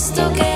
still get